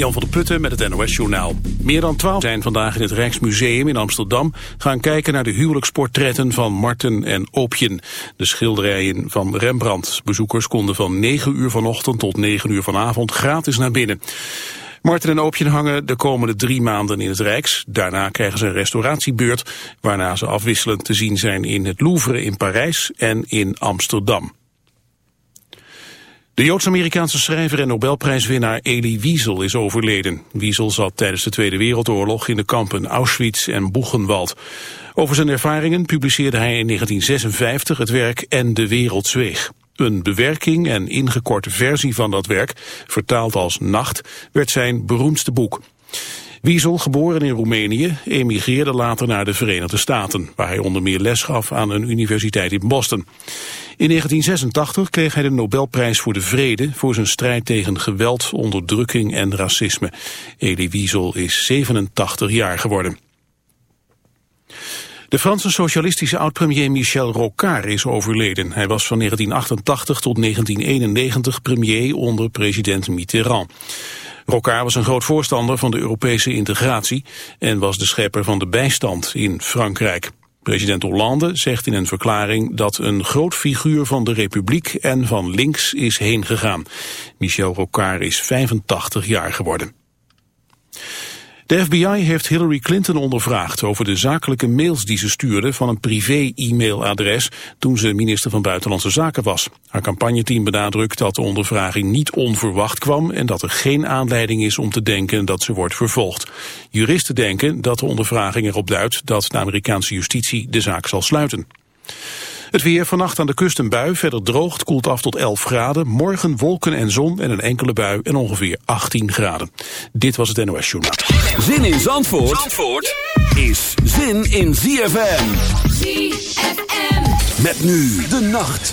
Jan van der Putten met het NOS-journaal. Meer dan twaalf zijn vandaag in het Rijksmuseum in Amsterdam... gaan kijken naar de huwelijksportretten van Marten en Oopjen. De schilderijen van Rembrandt. Bezoekers konden van 9 uur vanochtend tot 9 uur vanavond gratis naar binnen. Marten en Oopjen hangen de komende drie maanden in het Rijks. Daarna krijgen ze een restauratiebeurt... waarna ze afwisselend te zien zijn in het Louvre in Parijs en in Amsterdam. De Joods-Amerikaanse schrijver en Nobelprijswinnaar Elie Wiesel is overleden. Wiesel zat tijdens de Tweede Wereldoorlog in de kampen Auschwitz en Buchenwald. Over zijn ervaringen publiceerde hij in 1956 het werk En de wereld zweeg. Een bewerking en ingekorte versie van dat werk, vertaald als Nacht, werd zijn beroemdste boek. Wiesel, geboren in Roemenië, emigreerde later naar de Verenigde Staten, waar hij onder meer les gaf aan een universiteit in Boston. In 1986 kreeg hij de Nobelprijs voor de Vrede voor zijn strijd tegen geweld, onderdrukking en racisme. Elie Wiesel is 87 jaar geworden. De Franse socialistische oud-premier Michel Rocard is overleden. Hij was van 1988 tot 1991 premier onder president Mitterrand. Rocard was een groot voorstander van de Europese integratie en was de schepper van de bijstand in Frankrijk. President Hollande zegt in een verklaring dat een groot figuur van de Republiek en van links is heen gegaan. Michel Rocard is 85 jaar geworden. De FBI heeft Hillary Clinton ondervraagd over de zakelijke mails die ze stuurde van een privé-e-mailadres toen ze minister van Buitenlandse Zaken was. Haar campagneteam benadrukt dat de ondervraging niet onverwacht kwam en dat er geen aanleiding is om te denken dat ze wordt vervolgd. Juristen denken dat de ondervraging erop duidt dat de Amerikaanse justitie de zaak zal sluiten. Het weer vannacht aan de kust een bui, verder droogt, koelt af tot 11 graden. Morgen wolken en zon en een enkele bui en ongeveer 18 graden. Dit was het NOS Journaal. Zin in Zandvoort, Zandvoort is zin in ZFM. ZFM. Met nu de nacht.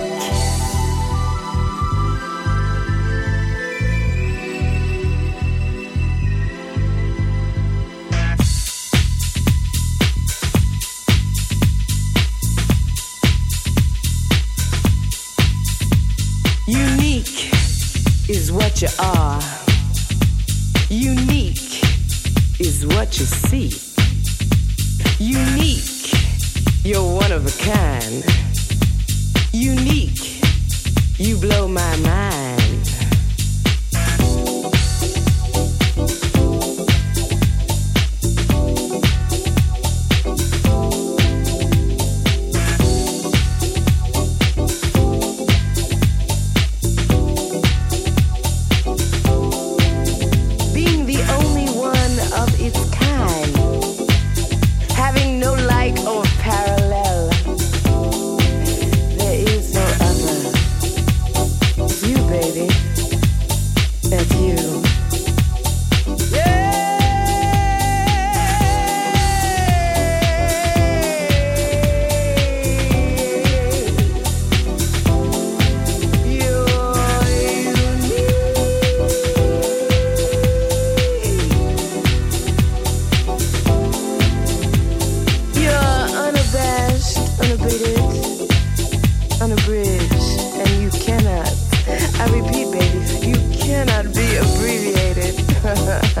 to see. ha ha ha.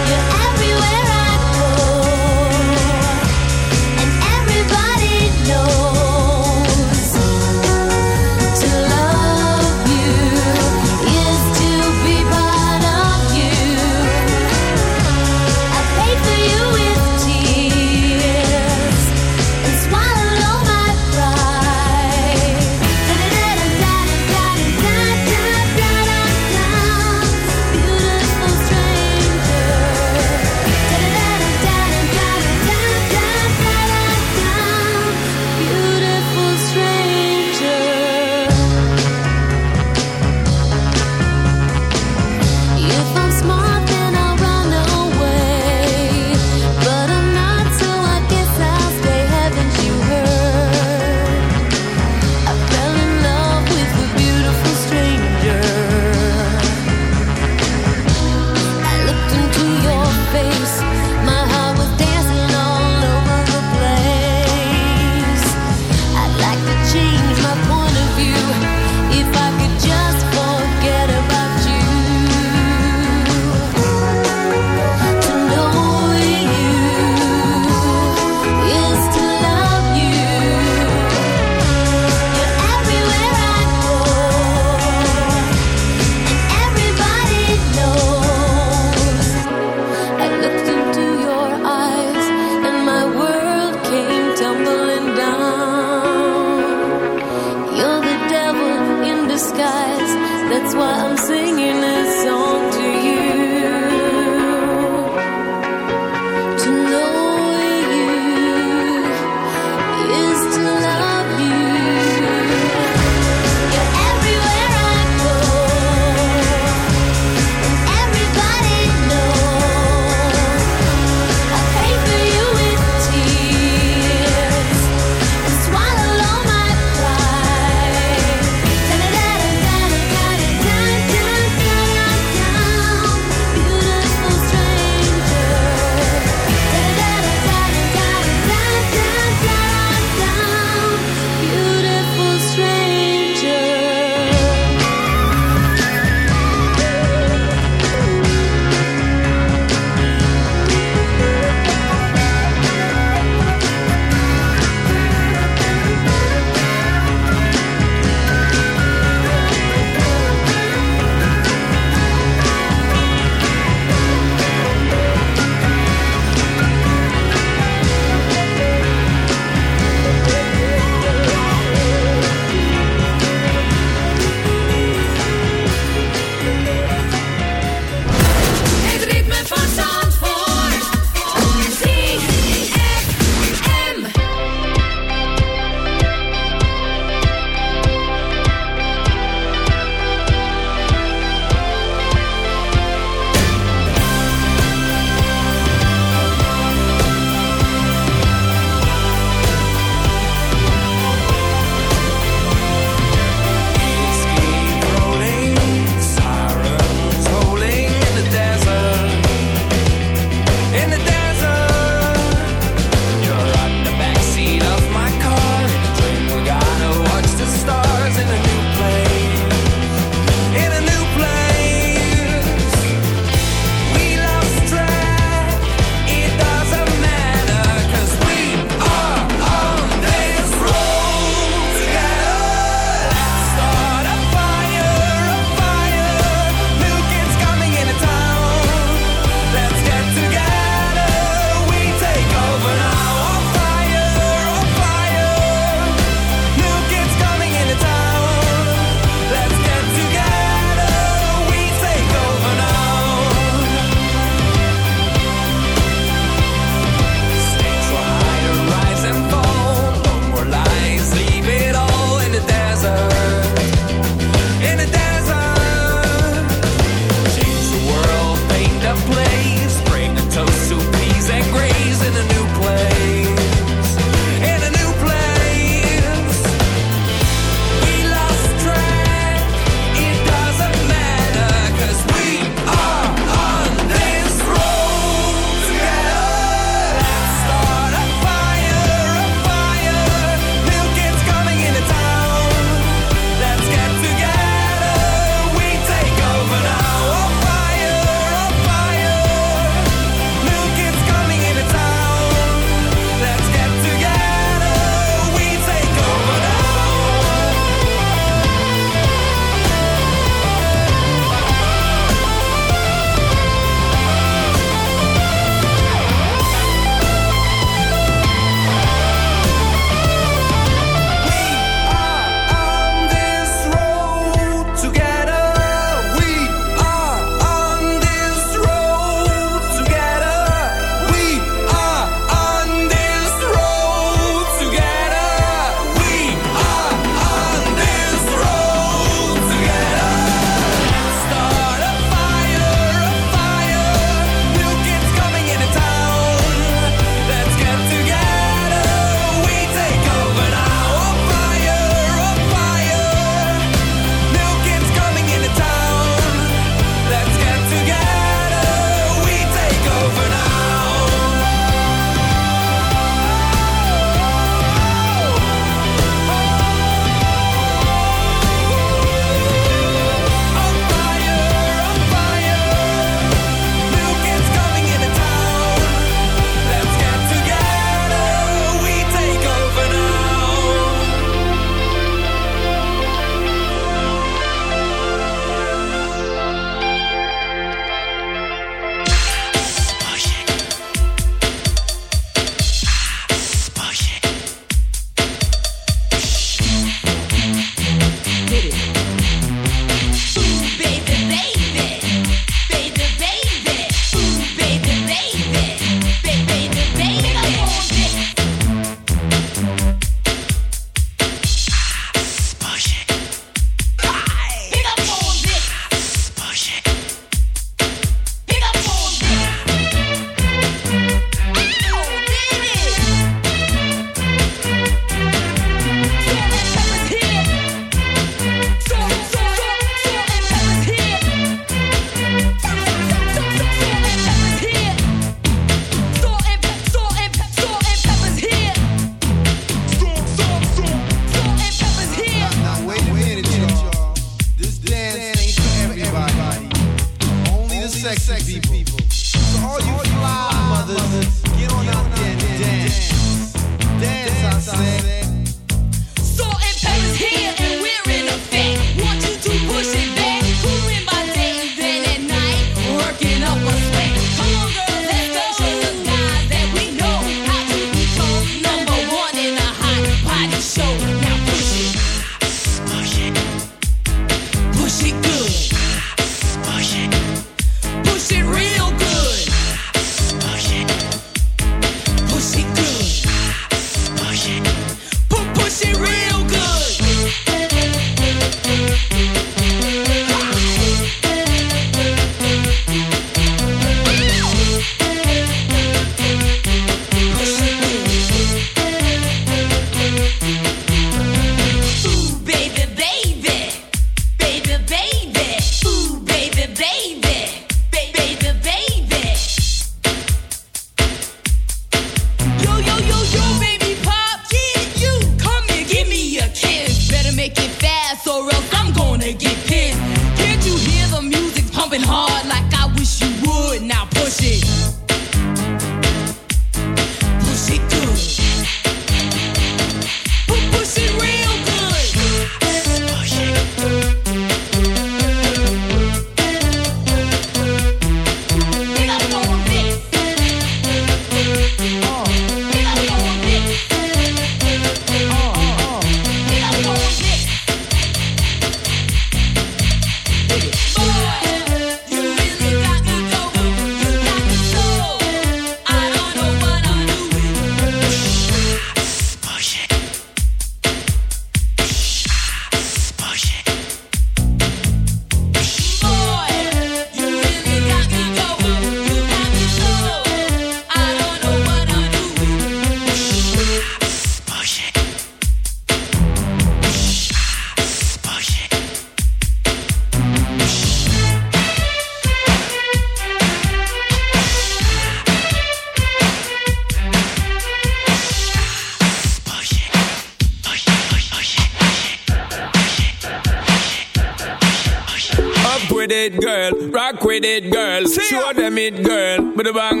the bang.